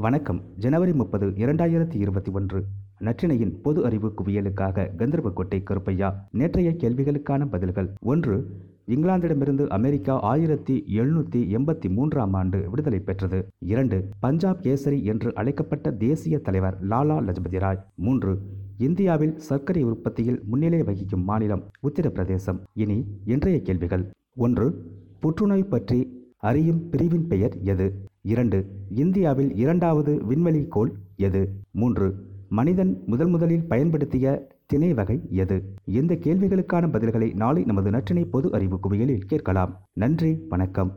வணக்கம். ஜனவரி முப்பது இரண்டாயிரத்தி இருபத்தி ஒன்று. நற்றினையின் பொது அறிவு குவியலுக்காக கந்தர்வக்கோட்டை கருப்பையா நேற்றைய கேள்விகளுக்கான பதில்கள். ஒன்று இங்கிலாந்திடமிருந்து அமெரிக்கா ஆயிரத்தி எழுநூற்றி எண்பத்தி மூன்றாம் ஆண்டு விடுதலை பெற்றது. இரண்டு பஞ்சாப் கேசரி என்று அழைக்கப்பட்ட தேசிய தலைவர் லாலா லஜபதி ராய். மூன்று இந்தியாவில் சர்க்கரை உற்பத்தியில் முன்னிலை வகிக்கும் மாநிலம் உத்தரப்பிரதேசம். இனி இன்றைய கேள்விகள். ஒன்று புற்றுநோய் பற்றி அறியும் பிரிவின் பெயர் எது? இரண்டு இந்தியாவில் இரண்டாவது விண்வெளி கோள் எது? மூன்று மனிதன் முதல் முதலில் பயன்படுத்திய திணை வகை எது? இந்த கேள்விகளுக்கான பதில்களை நாளை நமது நற்றினை பொது அறிவு குவியலில் கேட்கலாம். நன்றி வணக்கம்.